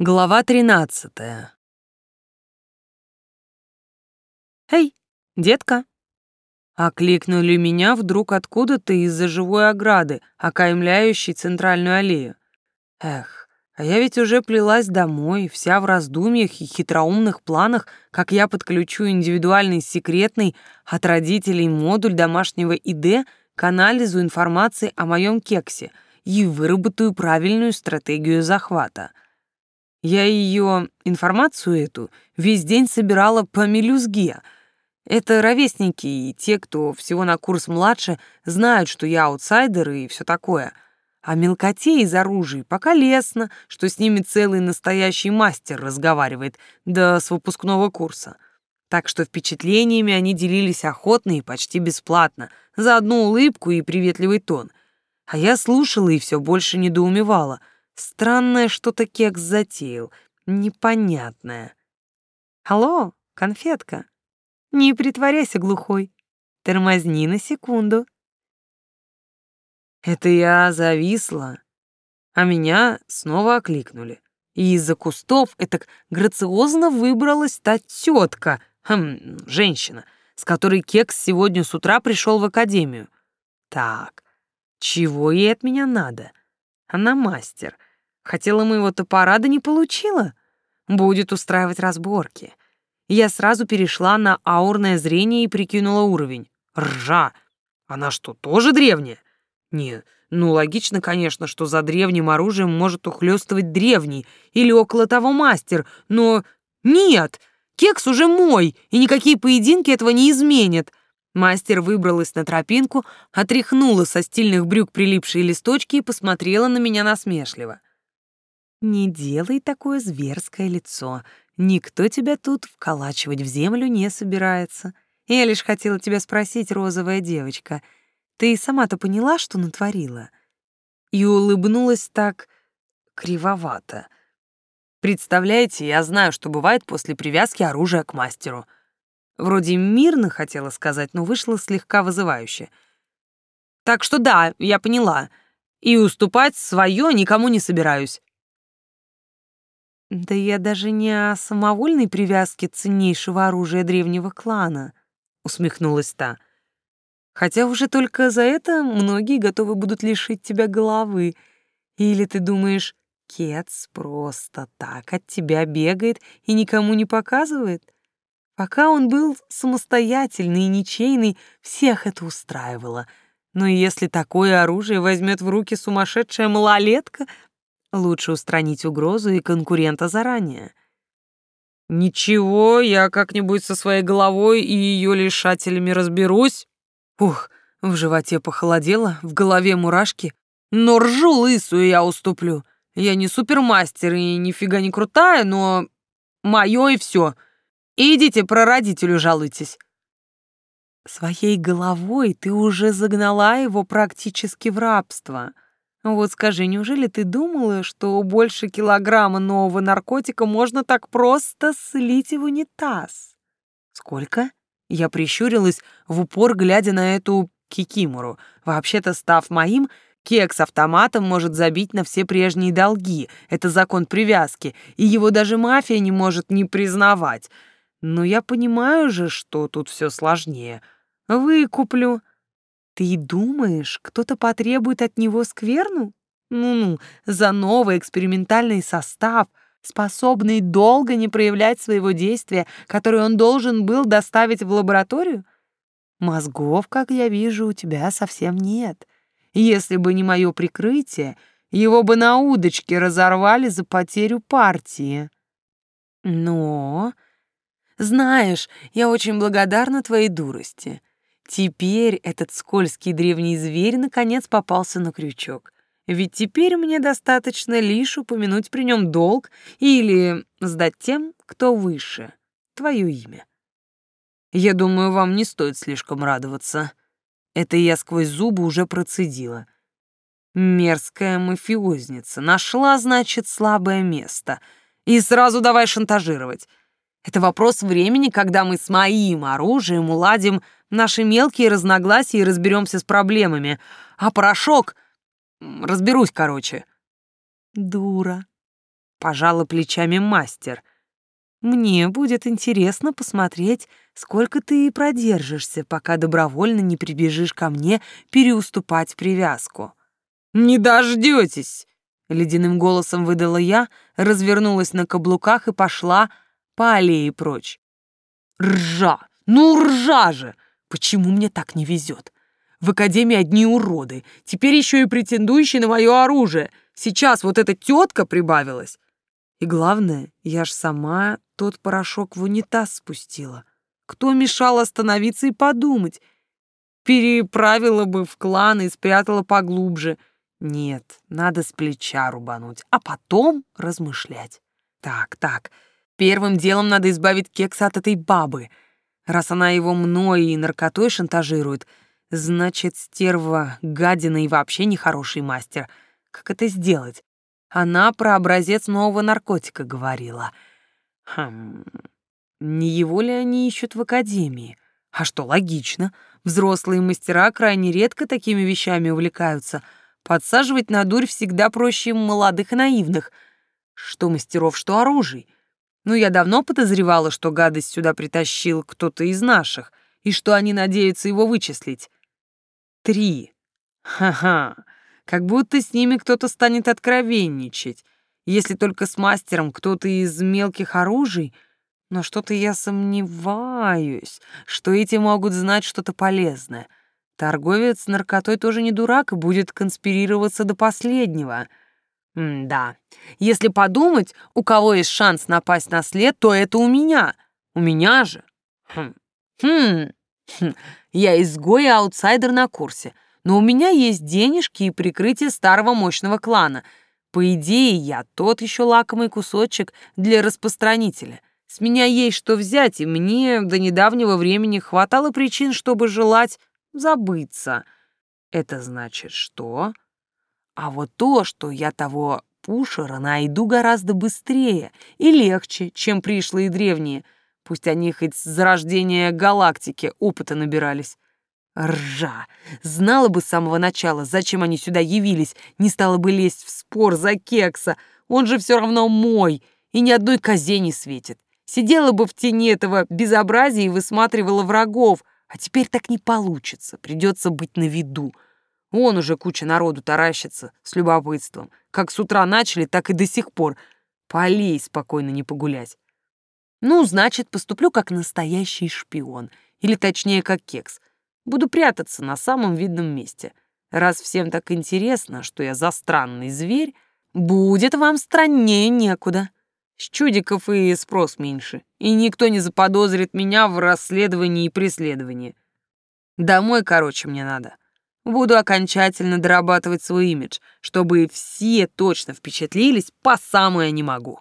Глава тринадцатая. «Эй, детка!» Окликнули меня вдруг откуда-то из-за живой ограды, окаймляющей центральную аллею. Эх, а я ведь уже плелась домой, вся в раздумьях и хитроумных планах, как я подключу индивидуальный секретный от родителей модуль домашнего ИД к анализу информации о моем кексе и выработаю правильную стратегию захвата — я ее, информацию эту, весь день собирала по мелюзге. Это ровесники и те, кто всего на курс младше, знают, что я аутсайдер и все такое. А мелкоте из оружия пока лестно, что с ними целый настоящий мастер разговаривает, да с выпускного курса. Так что впечатлениями они делились охотно и почти бесплатно, за одну улыбку и приветливый тон. А я слушала и все больше недоумевала — Странное что-то кекс затеял, непонятное. Алло, конфетка, не притворяйся глухой. Тормозни на секунду. Это я зависла, а меня снова окликнули. И из-за кустов это грациозно выбралась та тетка, хм, женщина, с которой Кекс сегодня с утра пришел в академию. Так, чего ей от меня надо? Она мастер — Хотела моего топора, да не получила. Будет устраивать разборки. Я сразу перешла на аурное зрение и прикинула уровень. Ржа! Она что, тоже древняя? Не, ну логично, конечно, что за древним оружием может ухлёстывать древний или около того мастер, но нет! Кекс уже мой, и никакие поединки этого не изменят. Мастер выбралась на тропинку, отряхнула со стильных брюк прилипшие листочки и посмотрела на меня насмешливо. Не делай такое зверское лицо. Никто тебя тут вколачивать в землю не собирается. Я лишь хотела тебя спросить, розовая девочка, ты сама-то поняла, что натворила? И улыбнулась так кривовато. Представляете, я знаю, что бывает после привязки оружия к мастеру. Вроде мирно хотела сказать, но вышло слегка вызывающе. Так что да, я поняла. И уступать свое никому не собираюсь. Да я даже не о самовольной привязке ценнейшего оружия древнего клана, усмехнулась та. Хотя уже только за это многие готовы будут лишить тебя головы. Или ты думаешь, Кец просто так от тебя бегает и никому не показывает? Пока он был самостоятельный и ничейный, всех это устраивало. Но если такое оружие возьмет в руки сумасшедшая малолетка, Лучше устранить угрозу и конкурента заранее. Ничего, я как-нибудь со своей головой и ее лишателями разберусь. Ух, в животе похолодело, в голове мурашки. Но ржу лысую я уступлю. Я не супермастер и нифига не крутая, но мое и все. Идите про родителю жалуйтесь. Своей головой ты уже загнала его практически в рабство — вот скажи, неужели ты думала, что больше килограмма нового наркотика можно так просто слить в унитаз? Сколько? Я прищурилась в упор, глядя на эту кикимору. Вообще-то, став моим, кекс автоматом может забить на все прежние долги. Это закон привязки, и его даже мафия не может не признавать. Но я понимаю же, что тут все сложнее. Выкуплю, ты думаешь, кто-то потребует от него скверну? Ну-ну, за новый экспериментальный состав, способный долго не проявлять своего действия, которое он должен был доставить в лабораторию? Мозгов, как я вижу, у тебя совсем нет. Если бы не мое прикрытие, его бы на удочке разорвали за потерю партии. Но... Знаешь, я очень благодарна твоей дурости. Теперь этот скользкий древний зверь наконец попался на крючок. Ведь теперь мне достаточно лишь упомянуть при нем долг или сдать тем, кто выше, твое имя. Я думаю, вам не стоит слишком радоваться. Это я сквозь зубы уже процедила. Мерзкая мафиозница. Нашла, значит, слабое место. И сразу давай шантажировать. Это вопрос времени, когда мы с моим оружием уладим наши мелкие разногласия и разберемся с проблемами. А порошок... Разберусь, короче. Дура. пожала плечами мастер. Мне будет интересно посмотреть, сколько ты продержишься, пока добровольно не прибежишь ко мне переуступать привязку. Не дождетесь, ледяным голосом выдала я, развернулась на каблуках и пошла по аллее прочь. Ржа! Ну, ржа же! Почему мне так не везет? В академии одни уроды, теперь еще и претендующие на мое оружие. Сейчас вот эта тетка прибавилась. И главное, я ж сама тот порошок в унитаз спустила. Кто мешал остановиться и подумать? Переправила бы в клан и спрятала поглубже. Нет, надо с плеча рубануть, а потом размышлять. Так, так, первым делом надо избавить кекса от этой бабы. Раз она его мной и наркотой шантажирует, значит, стерва, гадина и вообще нехороший мастер. Как это сделать? Она про образец нового наркотика говорила. Хм, не его ли они ищут в академии? А что, логично. Взрослые мастера крайне редко такими вещами увлекаются. Подсаживать на дурь всегда проще молодых и наивных. Что мастеров, что оружий. Ну, я давно подозревала, что гадость сюда притащил кто-то из наших, и что они надеются его вычислить. Три. Ха-ха как будто с ними кто-то станет откровенничать, если только с мастером кто-то из мелких оружий, но что-то я сомневаюсь, что эти могут знать что-то полезное. Торговец наркотой тоже не дурак и будет конспирироваться до последнего. М да, если подумать, у кого есть шанс напасть на след, то это у меня. У меня же. Хм. Хм. хм. Я изгой и аутсайдер на курсе — но у меня есть денежки и прикрытие старого мощного клана. По идее, я тот еще лакомый кусочек для распространителя. С меня есть что взять, и мне до недавнего времени хватало причин, чтобы желать забыться. Это значит что? А вот то, что я того пушера найду гораздо быстрее и легче, чем пришлые древние, пусть они хоть с зарождения галактики опыта набирались. Ржа! Знала бы с самого начала, зачем они сюда явились, не стала бы лезть в спор за кекса. Он же все равно мой, и ни одной козе не светит. Сидела бы в тени этого безобразия и высматривала врагов, а теперь так не получится, придется быть на виду. Вон уже куча народу таращится с любопытством. Как с утра начали, так и до сих пор. Полей спокойно не погулять. Ну, значит, поступлю как настоящий шпион. Или точнее, как кекс. Буду прятаться на самом видном месте. Раз всем так интересно, что я за странный зверь, будет вам страннее некуда. С чудиков и спрос меньше, и никто не заподозрит меня в расследовании и преследовании. Домой, короче, мне надо. Буду окончательно дорабатывать свой имидж, чтобы все точно впечатлились по самое не могу.